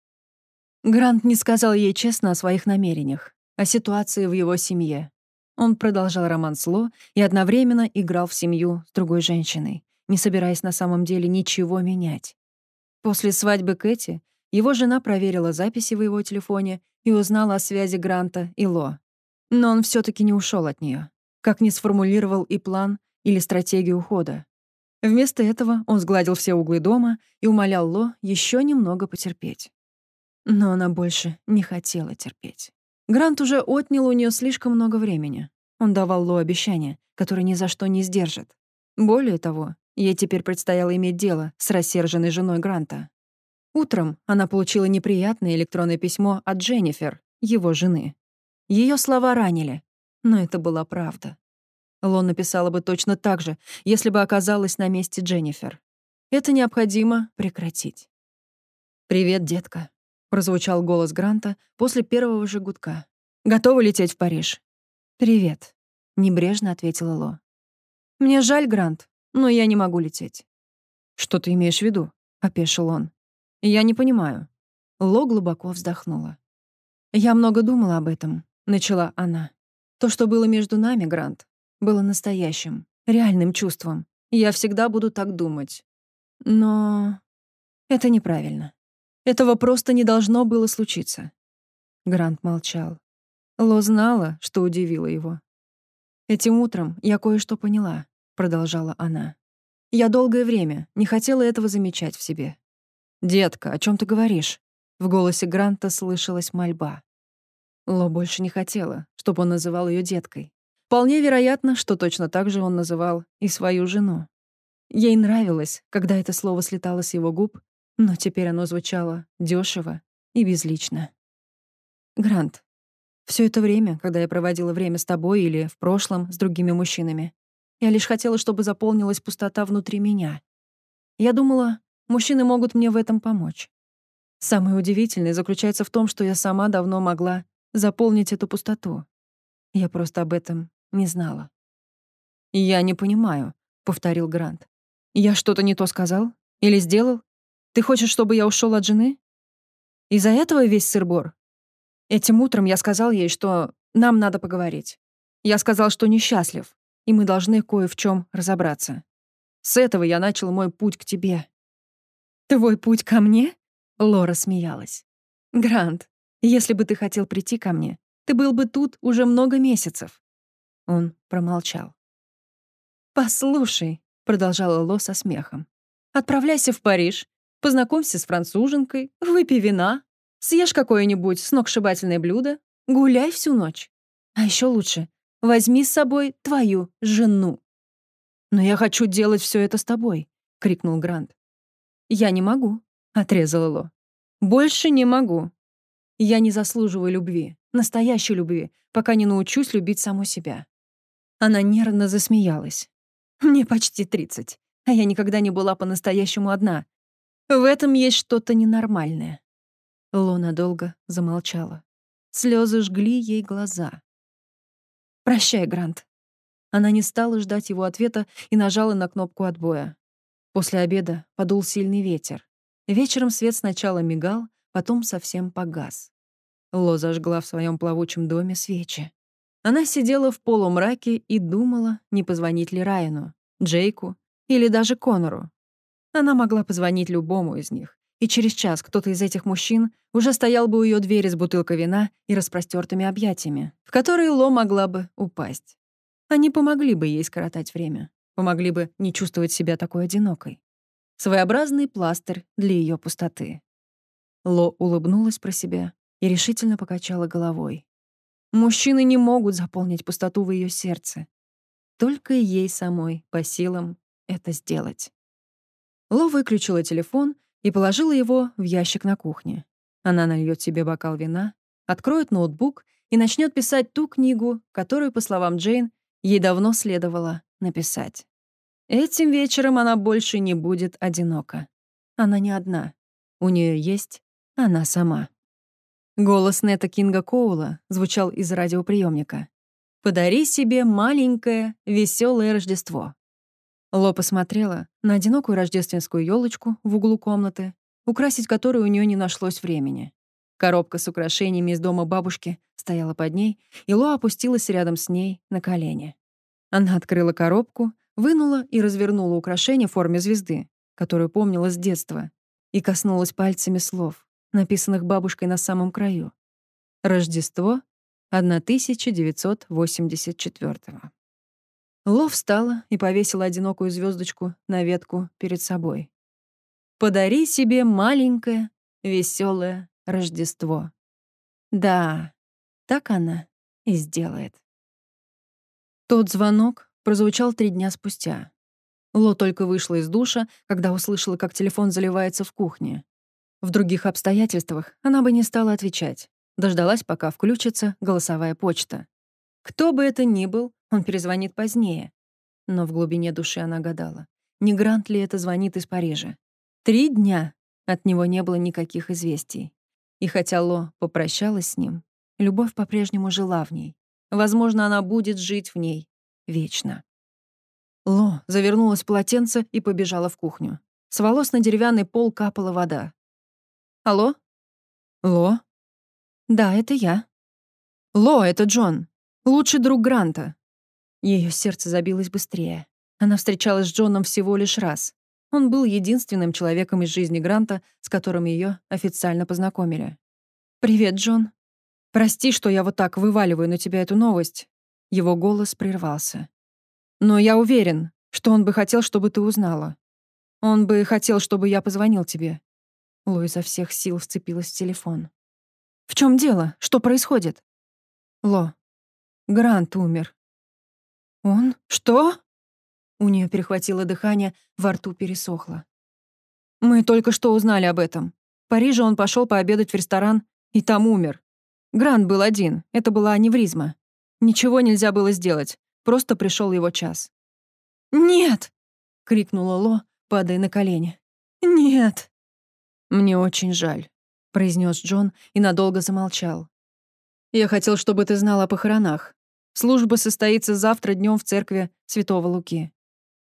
Грант не сказал ей честно о своих намерениях, о ситуации в его семье. Он продолжал роман с Ло и одновременно играл в семью с другой женщиной, не собираясь на самом деле ничего менять. После свадьбы Кэти его жена проверила записи в его телефоне и узнала о связи Гранта и Ло. Но он все таки не ушел от нее, как не сформулировал и план или стратегию ухода. Вместо этого он сгладил все углы дома и умолял Ло еще немного потерпеть. Но она больше не хотела терпеть. Грант уже отнял у нее слишком много времени. Он давал Ло обещания, которые ни за что не сдержит. Более того, ей теперь предстояло иметь дело с рассерженной женой Гранта. Утром она получила неприятное электронное письмо от Дженнифер, его жены. Ее слова ранили, но это была правда. Ло написала бы точно так же, если бы оказалась на месте Дженнифер. Это необходимо прекратить. «Привет, детка», — прозвучал голос Гранта после первого же гудка. «Готова лететь в Париж?» «Привет», — небрежно ответила Ло. «Мне жаль, Грант, но я не могу лететь». «Что ты имеешь в виду?» — опешил он. «Я не понимаю». Ло глубоко вздохнула. «Я много думала об этом», — начала она. «То, что было между нами, Грант, было настоящим, реальным чувством. Я всегда буду так думать. Но это неправильно. Этого просто не должно было случиться». Грант молчал. Ло знала, что удивило его. «Этим утром я кое-что поняла», — продолжала она. «Я долгое время не хотела этого замечать в себе». «Детка, о чем ты говоришь?» В голосе Гранта слышалась мольба. Ло больше не хотела, чтобы он называл ее деткой. Вполне вероятно, что точно так же он называл и свою жену. Ей нравилось, когда это слово слетало с его губ, но теперь оно звучало дешево и безлично. «Грант, все это время, когда я проводила время с тобой или в прошлом с другими мужчинами, я лишь хотела, чтобы заполнилась пустота внутри меня. Я думала, мужчины могут мне в этом помочь. Самое удивительное заключается в том, что я сама давно могла заполнить эту пустоту. Я просто об этом не знала. «Я не понимаю», — повторил Грант. «Я что-то не то сказал? Или сделал? Ты хочешь, чтобы я ушел от жены? Из-за этого весь сырбор? Этим утром я сказал ей, что нам надо поговорить. Я сказал, что несчастлив, и мы должны кое в чем разобраться. С этого я начал мой путь к тебе». «Твой путь ко мне?» — Лора смеялась. «Грант, если бы ты хотел прийти ко мне, ты был бы тут уже много месяцев». Он промолчал. «Послушай», — продолжала Ло со смехом, «отправляйся в Париж, познакомься с француженкой, выпей вина, съешь какое-нибудь сногсшибательное блюдо, гуляй всю ночь. А еще лучше, возьми с собой твою жену». «Но я хочу делать все это с тобой», — крикнул Грант. «Я не могу», — отрезала Ло. «Больше не могу. Я не заслуживаю любви, настоящей любви, пока не научусь любить саму себя. Она нервно засмеялась. Мне почти тридцать, а я никогда не была по-настоящему одна. В этом есть что-то ненормальное. Лона долго замолчала. Слезы жгли ей глаза. «Прощай, Грант». Она не стала ждать его ответа и нажала на кнопку отбоя. После обеда подул сильный ветер. Вечером свет сначала мигал, потом совсем погас. Ло зажгла в своем плавучем доме свечи. Она сидела в полумраке и думала, не позвонить ли Райану, Джейку или даже Конору. Она могла позвонить любому из них, и через час кто-то из этих мужчин уже стоял бы у ее двери с бутылкой вина и распростертыми объятиями, в которые Ло могла бы упасть. Они помогли бы ей скоротать время, помогли бы не чувствовать себя такой одинокой. Своеобразный пластырь для ее пустоты. Ло улыбнулась про себя и решительно покачала головой. Мужчины не могут заполнить пустоту в ее сердце. Только ей самой по силам это сделать. Ло выключила телефон и положила его в ящик на кухне. Она нальет себе бокал вина, откроет ноутбук и начнет писать ту книгу, которую, по словам Джейн, ей давно следовало написать. Этим вечером она больше не будет одинока. Она не одна. У нее есть она сама. Голос Нета Кинга Коула звучал из радиоприемника. «Подари себе маленькое, веселое Рождество». Ло посмотрела на одинокую рождественскую елочку в углу комнаты, украсить которую у нее не нашлось времени. Коробка с украшениями из дома бабушки стояла под ней, и Ло опустилась рядом с ней на колени. Она открыла коробку, вынула и развернула украшение в форме звезды, которую помнила с детства, и коснулась пальцами слов написанных бабушкой на самом краю. Рождество 1984 Ло встала и повесила одинокую звездочку на ветку перед собой. «Подари себе маленькое, веселое Рождество». Да, так она и сделает. Тот звонок прозвучал три дня спустя. Ло только вышла из душа, когда услышала, как телефон заливается в кухне. В других обстоятельствах она бы не стала отвечать. Дождалась, пока включится голосовая почта. Кто бы это ни был, Он перезвонит позднее. Но в глубине души она гадала, не Грант ли это звонит из Парижа. Три дня от него не было никаких известий. И хотя Ло попрощалась с ним, любовь по-прежнему жила в ней. Возможно, она будет жить в ней вечно. Ло завернулась в полотенце и побежала в кухню. С волос на деревянный пол капала вода. «Алло?» «Ло?» «Да, это я». «Ло, это Джон. Лучший друг Гранта». Ее сердце забилось быстрее. Она встречалась с Джоном всего лишь раз. Он был единственным человеком из жизни Гранта, с которым ее официально познакомили. «Привет, Джон. Прости, что я вот так вываливаю на тебя эту новость». Его голос прервался. «Но я уверен, что он бы хотел, чтобы ты узнала. Он бы хотел, чтобы я позвонил тебе». Ло изо всех сил вцепилась в телефон. «В чем дело? Что происходит?» «Ло, Грант умер». «Он? Что?» У нее перехватило дыхание, во рту пересохло. «Мы только что узнали об этом. В Париже он пошел пообедать в ресторан, и там умер. Грант был один, это была аневризма. Ничего нельзя было сделать, просто пришел его час». «Нет!» — крикнула Ло, падая на колени. «Нет!» «Мне очень жаль», — произнес Джон и надолго замолчал. «Я хотел, чтобы ты знал о похоронах. Служба состоится завтра днем в церкви Святого Луки.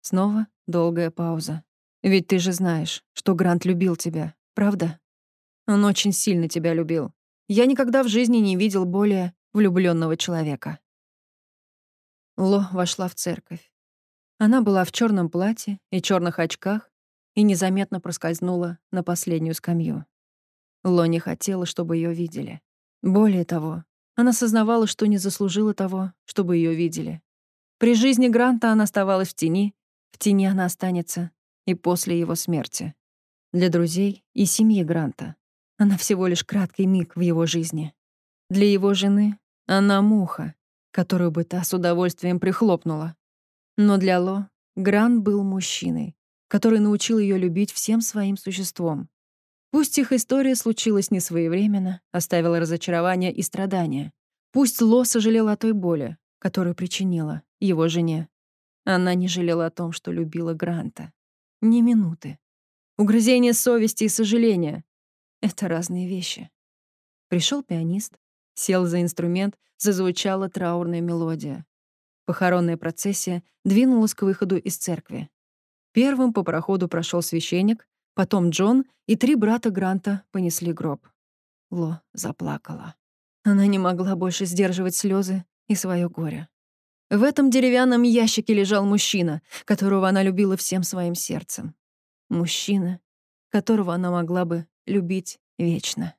Снова долгая пауза. Ведь ты же знаешь, что Грант любил тебя, правда? Он очень сильно тебя любил. Я никогда в жизни не видел более влюбленного человека. Ло вошла в церковь. Она была в черном платье и черных очках и незаметно проскользнула на последнюю скамью. Ло не хотела, чтобы ее видели. Более того, она сознавала, что не заслужила того, чтобы ее видели. При жизни Гранта она оставалась в тени в тени она останется и после его смерти. Для друзей и семьи Гранта она всего лишь краткий миг в его жизни. Для его жены она муха, которую бы та с удовольствием прихлопнула. Но для Ло Грант был мужчиной, который научил ее любить всем своим существом. Пусть их история случилась не своевременно, оставила разочарование и страдания. Пусть Ло сожалела о той боли, которую причинила его жене. Она не жалела о том, что любила Гранта. Ни минуты. Угрызение совести и сожаления — это разные вещи. Пришел пианист, сел за инструмент, зазвучала траурная мелодия. Похоронная процессия двинулась к выходу из церкви. Первым по проходу прошел священник, потом Джон и три брата Гранта понесли гроб. Ло заплакала. Она не могла больше сдерживать слезы и свое горе. В этом деревянном ящике лежал мужчина, которого она любила всем своим сердцем. Мужчина, которого она могла бы любить вечно.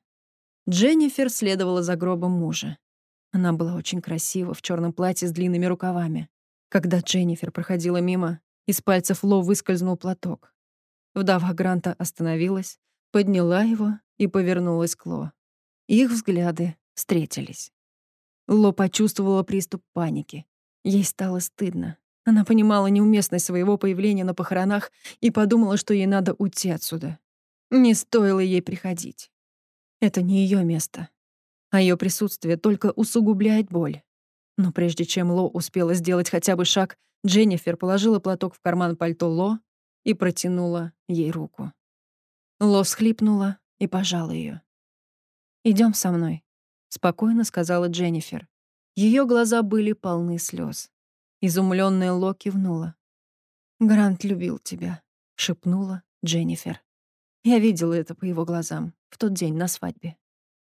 Дженнифер следовала за гробом мужа. Она была очень красива в черном платье с длинными рукавами. Когда Дженнифер проходила мимо, из пальцев Ло выскользнул платок. Вдова Гранта остановилась, подняла его и повернулась к Ло. Их взгляды встретились. Ло почувствовала приступ паники. Ей стало стыдно. Она понимала неуместность своего появления на похоронах и подумала, что ей надо уйти отсюда. Не стоило ей приходить. Это не ее место. А ее присутствие только усугубляет боль. Но прежде чем Ло успела сделать хотя бы шаг, Дженнифер положила платок в карман пальто Ло и протянула ей руку. Ло всхлипнула и пожала ее. Идем со мной», — спокойно сказала Дженнифер. Ее глаза были полны слез. Изумленная Ло кивнула. «Грант любил тебя», — шепнула Дженнифер. Я видела это по его глазам в тот день на свадьбе.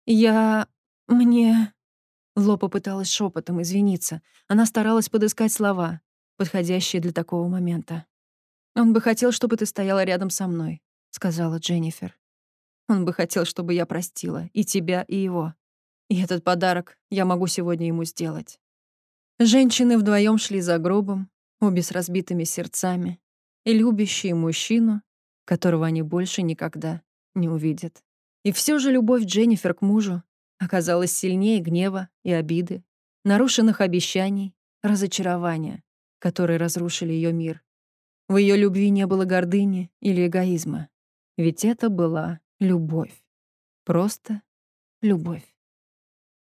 «Я... мне...» Ло попыталась шепотом извиниться. Она старалась подыскать слова, подходящие для такого момента. «Он бы хотел, чтобы ты стояла рядом со мной», — сказала Дженнифер. «Он бы хотел, чтобы я простила и тебя, и его. И этот подарок я могу сегодня ему сделать. Женщины вдвоем шли за гробом, обе с разбитыми сердцами, и любящие мужчину, которого они больше никогда не увидят. И все же любовь Дженнифер к мужу оказалась сильнее гнева и обиды, нарушенных обещаний, разочарования, которые разрушили ее мир. В ее любви не было гордыни или эгоизма, ведь это была любовь. Просто любовь.